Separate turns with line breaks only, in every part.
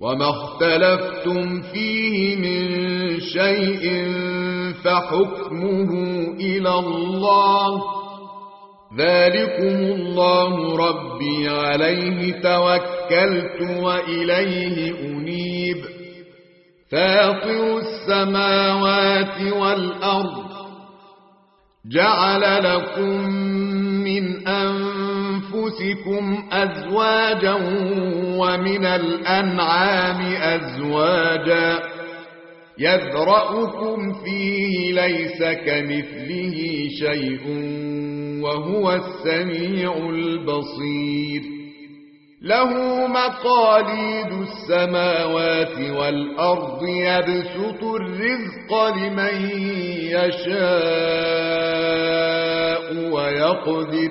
وما اختلفتم فيه من شيء فحكمه إلى الله. ذلكم الله ربي عليه توكلت وإليه أنيب. فاطر السماوات والأرض جعل لكم من أنفسكم أزواجا ومن الأنعام أزواجا يذرأكم فيه ليس كمثله شيء وهو السميع البصير له مقاليد السماوات والأرض يبسط الرزق لمن يشاء ويقدر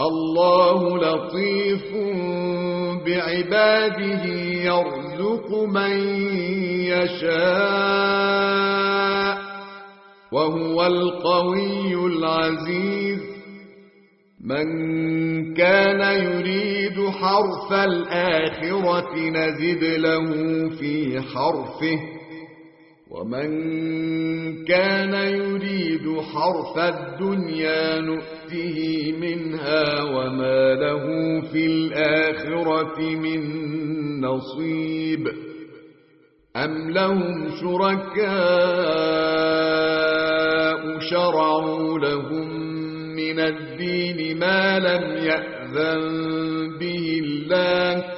الله لطيف بعباده يرزق من يشاء وهو القوي العزيز. من كان يريد حرف الآخرة نزد له في حرفه ومن كان يريد حرف الدنيا نؤته منها وما له في الآخرة من نصيب أم لهم شركاء شرعوا لهم من الدين ما لم يأذن به الله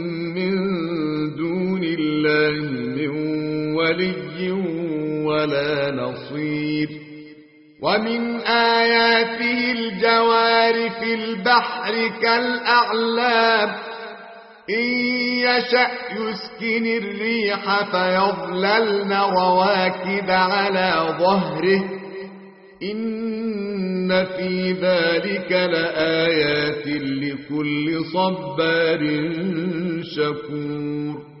الله من ولي ولا نصير. ومن آياته الجوار في البحر كالأعلام. إن يشأ يسكن الريح فيظللن رواكد على ظهره. إن في ذلك لآيات لكل صبار شكور.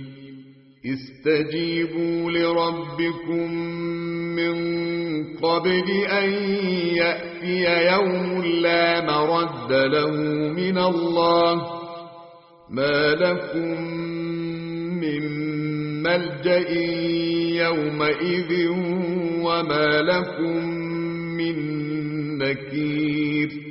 استجيبوا لربكم من قبل أن يأتي يوم لا مرد له من الله. ما لكم من ملجأ يومئذ وما لكم من نكير.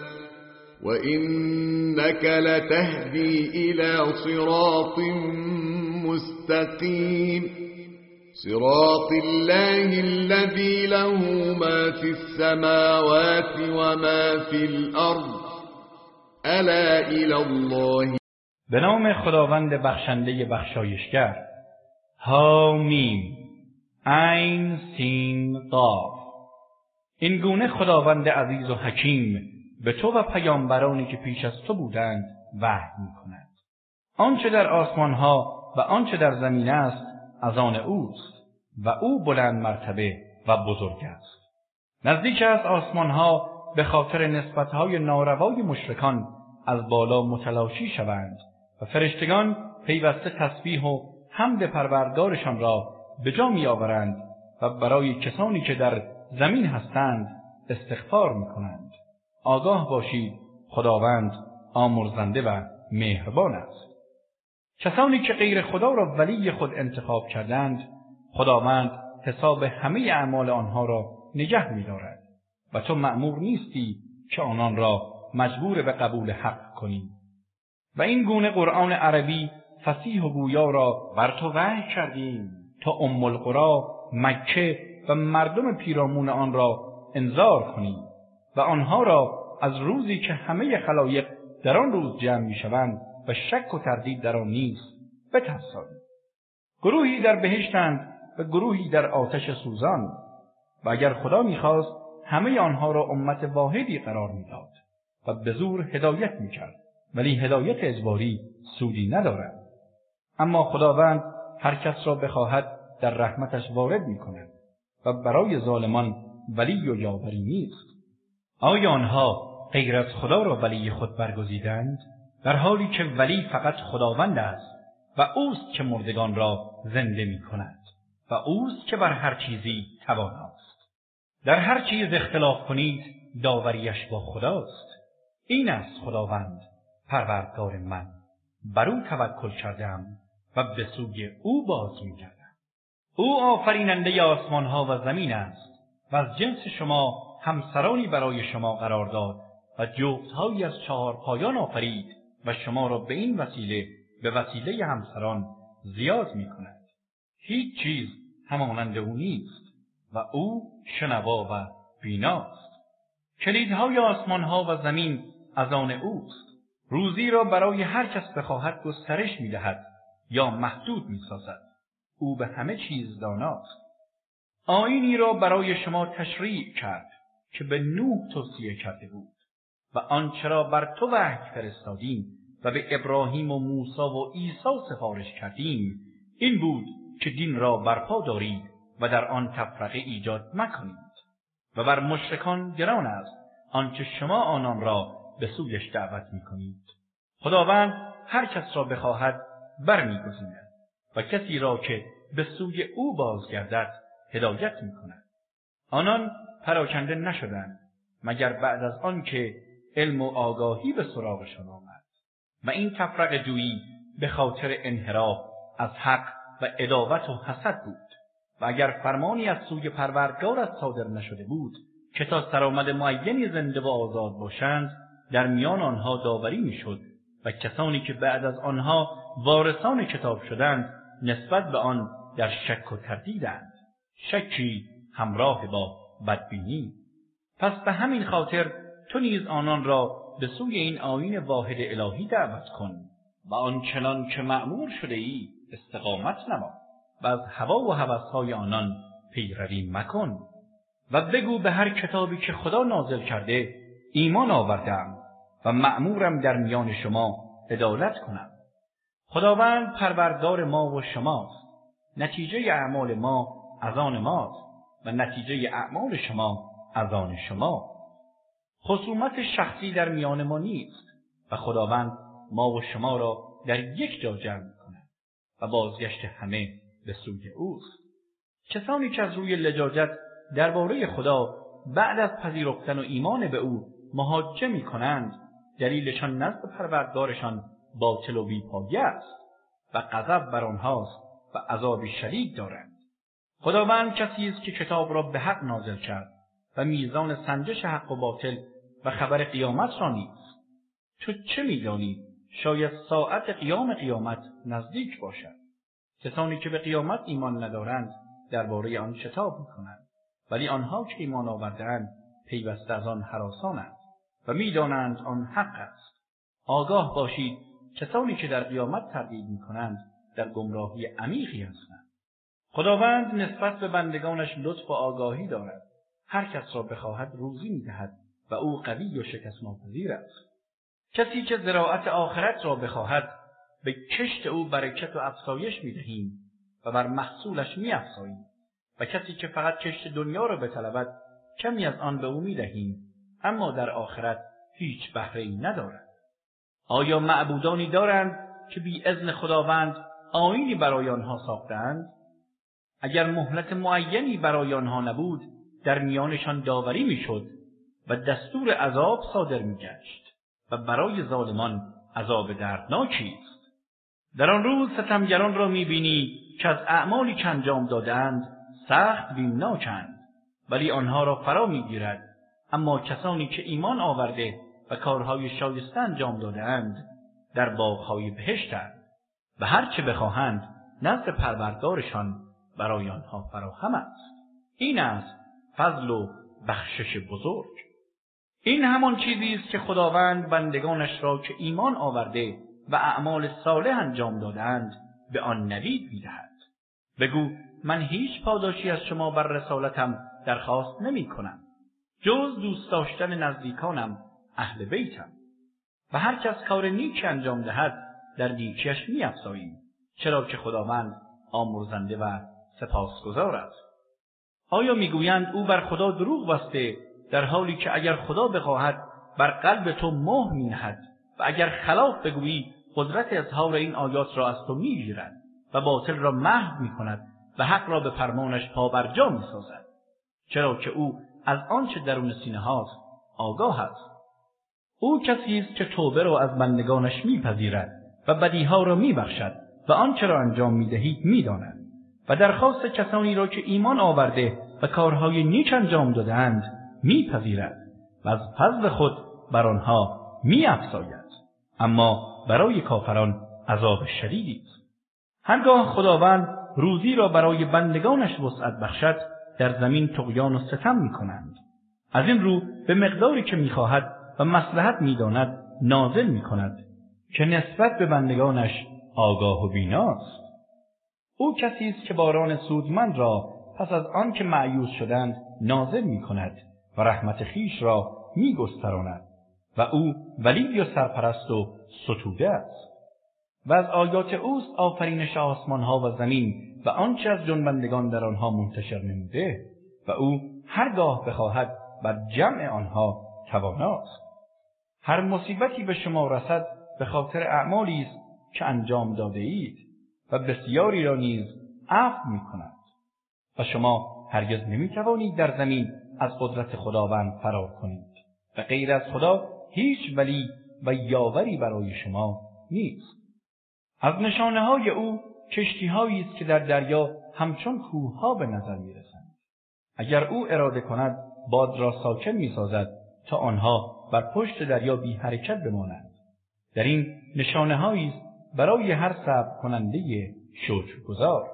وإنك لتهدي إلى صراط مستقيم. صراط الله الذي له ما في السماوات وما في الأرض. ألا إلى الله
به نام خداوند بخشنده بخشایشگر. حا میم عین سین قاف. این گونه خداوند عزیز و حکیم به تو و پیامبرانی که پیش از تو بودند وحی می کند. آنچه در آسمان ها و آنچه در زمین است از آن اوست و او بلند مرتبه و بزرگ است. نزدیک است آسمان ها به خاطر نسبت های ناروای مشرکان از بالا متلاشی شوند و فرشتگان پیوسته تسبیح و حمد پروردگارشان را به جا می آورند و برای کسانی که در زمین هستند استغفار می کنند. آگاه باشید خداوند آمرزنده و مهربان است. کسانی که غیر خدا را ولی خود انتخاب کردند خداوند حساب همه اعمال آنها را نگه می‌دارد و تو مأمور نیستی که آنان را مجبور به قبول حق کنی و این گونه قرآن عربی فصیح و گویا را بر تو وحی کردیم تا ام القرا مکه و مردم پیرامون آن را انذار کنی و آنها را از روزی که همه خلایق در آن روز جمع می‌شوند و شک و تردید در آن نیست بترسانی گروهی در بهشتند و گروهی در آتش سوزان و اگر خدا می‌خواست همه آنها را امت واحدی قرار می‌داد و به زور هدایت می‌کرد. ولی هدایت اجباری سودی ندارد. اما خداوند هر کس را بخواهد در رحمتش وارد می کند و برای ظالمان ولی و یاوری نیست. آیا آنها غیر از خدا را ولی خود برگزیدند؟ در حالی که ولی فقط خداوند است و اوست که مردگان را زنده می کند و اوست که بر هر چیزی تواناست در هر چیز اختلاف کنید داوریش با خداست. این است خداوند پروردگار من. بر او توکل کردم و به سوی او باز می. او آفریننده آسمان ها و زمین است و از جنس شما همسرانی برای شما قرار داد و جفتهایی از چهار پایان آفرید و شما را به این وسیله به وسیله همسران زیاد می کند. هیچ چیز همانند او نیست و او شنوا و بیناست. کلیدهای آسمان ها و زمین از آن اوست. روزی را برای هر کس بخواهد گسترش می دهد یا محدود می سازد. او به همه چیز داناست. آیینی را برای شما تشریع کرد که به نوح توصیه کرده بود و آنچه را بر تو وحی فرستادیم و به ابراهیم و موسی و عیسی سفارش کردیم این بود که دین را برپا دارید و در آن تفرقه ایجاد مکنید. و بر مشرکان گران است آنچه شما آنان را به سویش دعوت می‌کنید. خداوند هر کس را بخواهد برمیگزیند و کسی را که به سوی او بازگردد هدایت می‌کند. آنان پراکنده نشدند مگر بعد از آنکه علم و آگاهی به سراغشان آمد. و این تفرق جویی به خاطر انحراف از حق و عداوت و حسد بود. و اگر فرمانی از سوی از صادر نشده بود که تا سرآمد معینی زنده و آزاد باشند در میان آنها داوری می‌شد و کسانی که بعد از آنها وارثان کتاب شدند نسبت به آن در شک و تردیدند. شکی همراه با بدبینی. پس به همین خاطر تو نیز آنان را به سوی این آیین واحد الهی دعوت کن و آنچنان که مأمور شده ای استقامت نما و از هوا و هوسهای آنان پیروی مکن و بگو به هر کتابی که خدا نازل کرده ایمان آوردم و مأمورم در میان شما عدالت کنم. خداوند پروردگار ما و شماست. نتیجه اعمال ما از آن ماست. و نتیجه اعمال شما از آن شما. خصومت شخصی در میان ما نیست و خداوند ما و شما را در یک جا جمع کند و بازگشت همه به سوی اوست. کسانی که از روی لجاجت درباره خدا بعد از پذیرفتن و ایمان به او محاجه می کنند دلیلشان نزد پروردگارشان باطل و بیپایه است و غضب بر آنهاست و عذابی شدید دارند. خداوند کسی است که کتاب را به حق نازل کرد و میزان سنجش حق و باطل و خبر قیامت را نیز. تو چه میدانی؟ شاید ساعت قیام قیامت نزدیک باشد. کسانی که به قیامت ایمان ندارند درباره آن شتاب می‌کنند. ولی آنها که ایمان آوردهاند پیوسته از آن هراسانند و می‌دانند آن حق است. آگاه باشید کسانی که در قیامت تردید می‌کنند در گمراهی عمیقی هستند. خداوند نسبت به بندگانش لطف و آگاهی دارد. هر کس را بخواهد روزی می‌دهد و او قوی و شکست ناپذیر است. کسی که زراعت آخرت را بخواهد به کشت او برکت و افزایش می‌دهیم و بر محصولش میافزاییم. و کسی که فقط کشت دنیا را بطلبد کمی از آن به او می‌دهیم. اما در آخرت هیچ بهره ای ندارد. آیا معبودانی دارند که بی اذن خداوند آیینی برای آنها ساختند اگر مهلت معینی برای آنها نبود در میانشان داوری می‌شد و دستور عذاب صادر میگشت و برای ظالمان عذاب دردناکی است. در آن روز ستمگران را می‌بینی که از اعمالی که انجام دادند سخت بیمناکند ولی آنها را فرا می‌گیرد. اما کسانی که ایمان آورده و کارهای شایسته انجام دادهاند در باغهای بهشتند و هر چه بخواهند نزد پروردگارشان برای آنها فراهم است. این است فضل و بخشش بزرگ. این همان چیزی است که خداوند بندگانش را که ایمان آورده و اعمال صالح انجام دادند به آن نوید می‌دهد. بگو من هیچ پاداشی از شما بر رسالتم درخواست نمی کنم جز دوست داشتن نزدیکانم اهل بیتم. و هر کس کار نیک انجام دهد در نیکیش میافزاییم. چرا که خداوند آمرزنده و سپاسگزار است. آیا می‌گویند او بر خدا دروغ بسته در حالی که اگر خدا بخواهد بر قلب تو مهر مینهد و اگر خلاف بگویی قدرت اظهار این آیات را از تو می‌گیرد و باطل را محو می‌کند و حق را به فرمانش پابرجا می‌سازد. چرا که او از آنچه درون سینه هاست آگاه است. او کسی است که توبه را از بندگانش میپذیرد و بدیها را میبخشد و آنچه را انجام می‌دهید می‌داند. و درخواست کسانی را که ایمان آورده و کارهای نیک انجام دادهاند میپذیرد و از فضل خود بر آنها میافزاید. اما برای کافران عذاب شدیدی است. هرگاه خداوند روزی را برای بندگانش وسعت بخشد در زمین طغیان و ستم می‌کنند. از این رو به مقداری که می‌خواهد و مصلحت می‌داند نازل می‌کند که نسبت به بندگانش آگاه و بیناست او کسی است که باران سودمند را پس از آن که مأیوس شدند نازل می کند و رحمت خویش را می گستراند و او ولی و سرپرست و ستوده است. و از آیات اوست آفرینش آسمان ها و زمین و آنچه از جنبندگان در آنها منتشر نموده و او هرگاه بخواهد بر جمع آنها تواناست. هر مصیبتی به شما رسد به خاطر اعمالی است که انجام داده اید و بسیاری را نیز عفو می کند و شما هرگز نمی توانید در زمین از قدرت خداوند فرار کنید و غیر از خدا هیچ ولی و یاوری برای شما نیست از نشانه های او کشتی است که در دریا همچون کوه به نظر می رسند. اگر او اراده کند باد را ساکن می سازد تا آنها بر پشت دریا بی حرکت بمانند. در این نشانه است برای هر صبر کننده شکرگزار.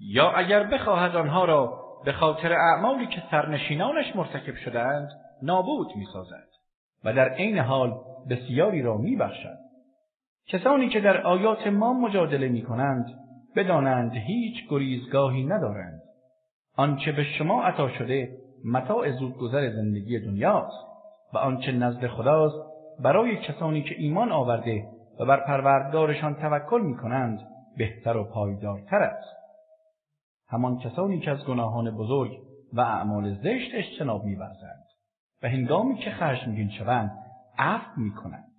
یا اگر بخواهد آنها را به خاطر اعمالی که سرنشینانش مرتکب شدند نابود می سازد و در عین حال بسیاری را می بخشد. کسانی که در آیات ما مجادله می کنند بدانند هیچ گریزگاهی ندارند. آنچه به شما عطا شده متاع زودگذر زندگی دنیاست و آنچه نزد خداست برای کسانی که ایمان آورده و بر پروردگارشان توکل می کنند بهتر و پایدارتر است. همان کسانی که از گناهان بزرگ و اعمال زشت اجتناب میورزند و هنگامی که خشمگین شوند عفو می‌کنند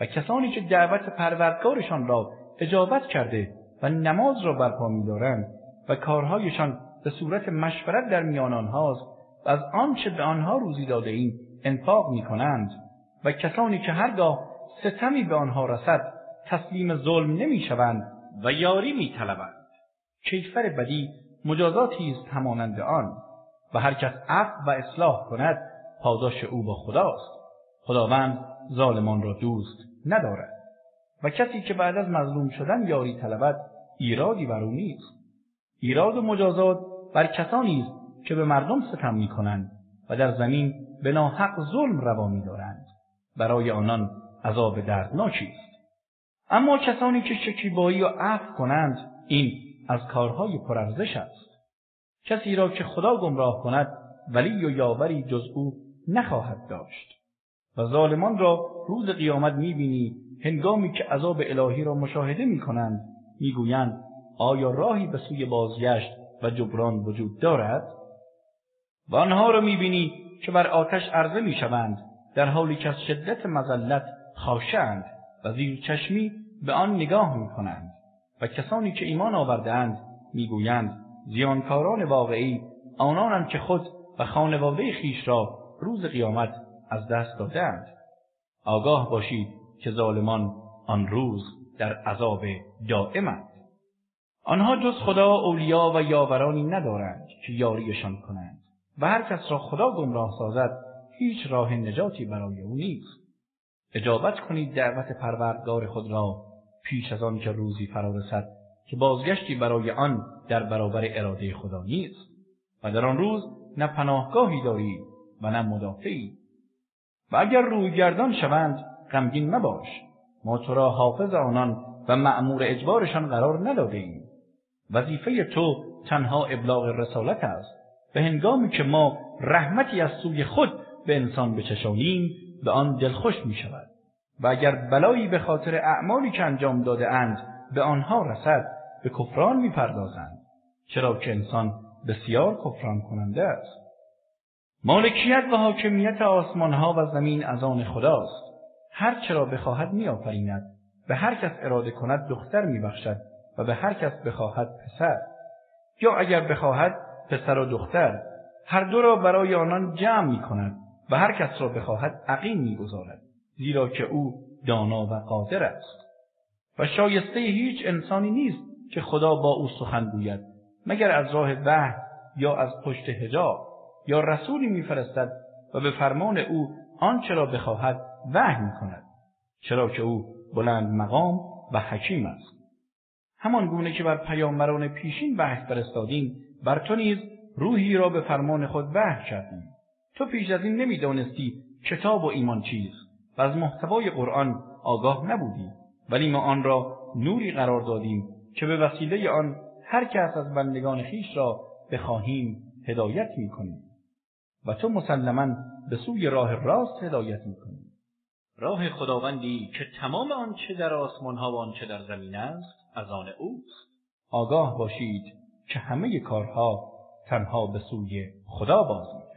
و کسانی که دعوت پروردگارشان را اجابت کرده و نماز را برپا میدارند و کارهایشان به صورت مشورت در میان آنهاست و از آنچه به آنها روزی داده ایم انفاق می کنند و کسانی که هرگاه ستمی به آنها رسد تسلیم ظلم نمی شوند و یاری می طلبند. کیفر بدی مجازاتی است همانند آن و هر کس عفو و اصلاح کند پاداش او با خداست خداوند ظالمان را دوست ندارد و کسی که بعد از مظلوم شدن یاری طلبد ایرادی بر او نیست ایراد و مجازات بر کسانی است که به مردم ستم می کنند و در زمین به ناحق ظلم روا می دارند. برای آنان عذاب دردناکی است اما کسانی که شکیبایی و عفو کنند این از کارهای پرارزش است. کسی را که خدا گمراه کند ولی و یاوری جز او نخواهد داشت. و ظالمان را روز قیامت می‌بینی هنگامی که عذاب الهی را مشاهده می‌کنند می‌گویند آیا راهی به سوی بازگشت و جبران وجود دارد؟ و آنها را می‌بینی که بر آتش عرضه می‌شوند در حالی که از شدت مذلت خاشعند و زیر چشمی به آن نگاه می‌کنند و کسانی که ایمان آوردهاند می‌گویند زیانکاران واقعی آنانند که خود و خانواده خویش را روز قیامت از دست دادند آگاه باشید که ظالمان آن روز در عذاب دائمند. آنها جز خدا اولیا و یاورانی ندارند که یاریشان کنند و هر کس را خدا گمراه سازد هیچ راه نجاتی برای او نیست. اجابت کنید دعوت پروردگار خود را پیش از آن که روزی فرا رسد که بازگشتی برای آن در برابر اراده خدا نیست و در آن روز نه پناهگاهی دارید و نه مدافعی. و اگر روی گردان شوند غمگین مباش. ما تو را حافظ آنان و مأمور اجبارشان قرار نداده ایم وظیفه تو تنها ابلاغ رسالت است. به هنگامی که ما رحمتی از سوی خود به انسان بچشانیم به آن دلخوش می شود و اگر بلایی به خاطر اعمالی که انجام داده اند به آنها رسد به کفران می‌پردازند. چرا که انسان بسیار کفران کننده است. مالکیت و حاکمیت آسمان ها و زمین از آن خداست. هر چه را بخواهد میآفریند به هر کس اراده کند دختر میبخشد و به هر کس بخواهد پسر. یا اگر بخواهد پسر و دختر. هر دو را برای آنان جمع می کند و هر کس را بخواهد عقیم می‌گذارد زیرا که او دانا و قادر است. و شایسته هیچ انسانی نیست که خدا با او سخن گوید مگر از راه وحی یا از پشت حجاب. یا رسولی میفرستد و به فرمان او آنچه را بخواهد وحی می کند چرا که او بلند مقام و حکیم است. همان گونه که بر پیامبران پیشین وحی فرستادیم بر تو نیز روحی را به فرمان خود وحی کردیم. تو پیش از این نمی‌دانستی کتاب و ایمان چیست و از محتوای قرآن آگاه نبودی. ولی ما آن را نوری قرار دادیم که به وسیله آن هر کس از بندگان خویش را بخواهیم هدایت می‌کنیم و تو مسلما به سوی راه راست هدایت می‌کنی. راه خداوندی که تمام آنچه در آسمان ها و آنچه در زمین است از آن اوست. آگاه باشید که همه کارها تنها به سوی خدا باز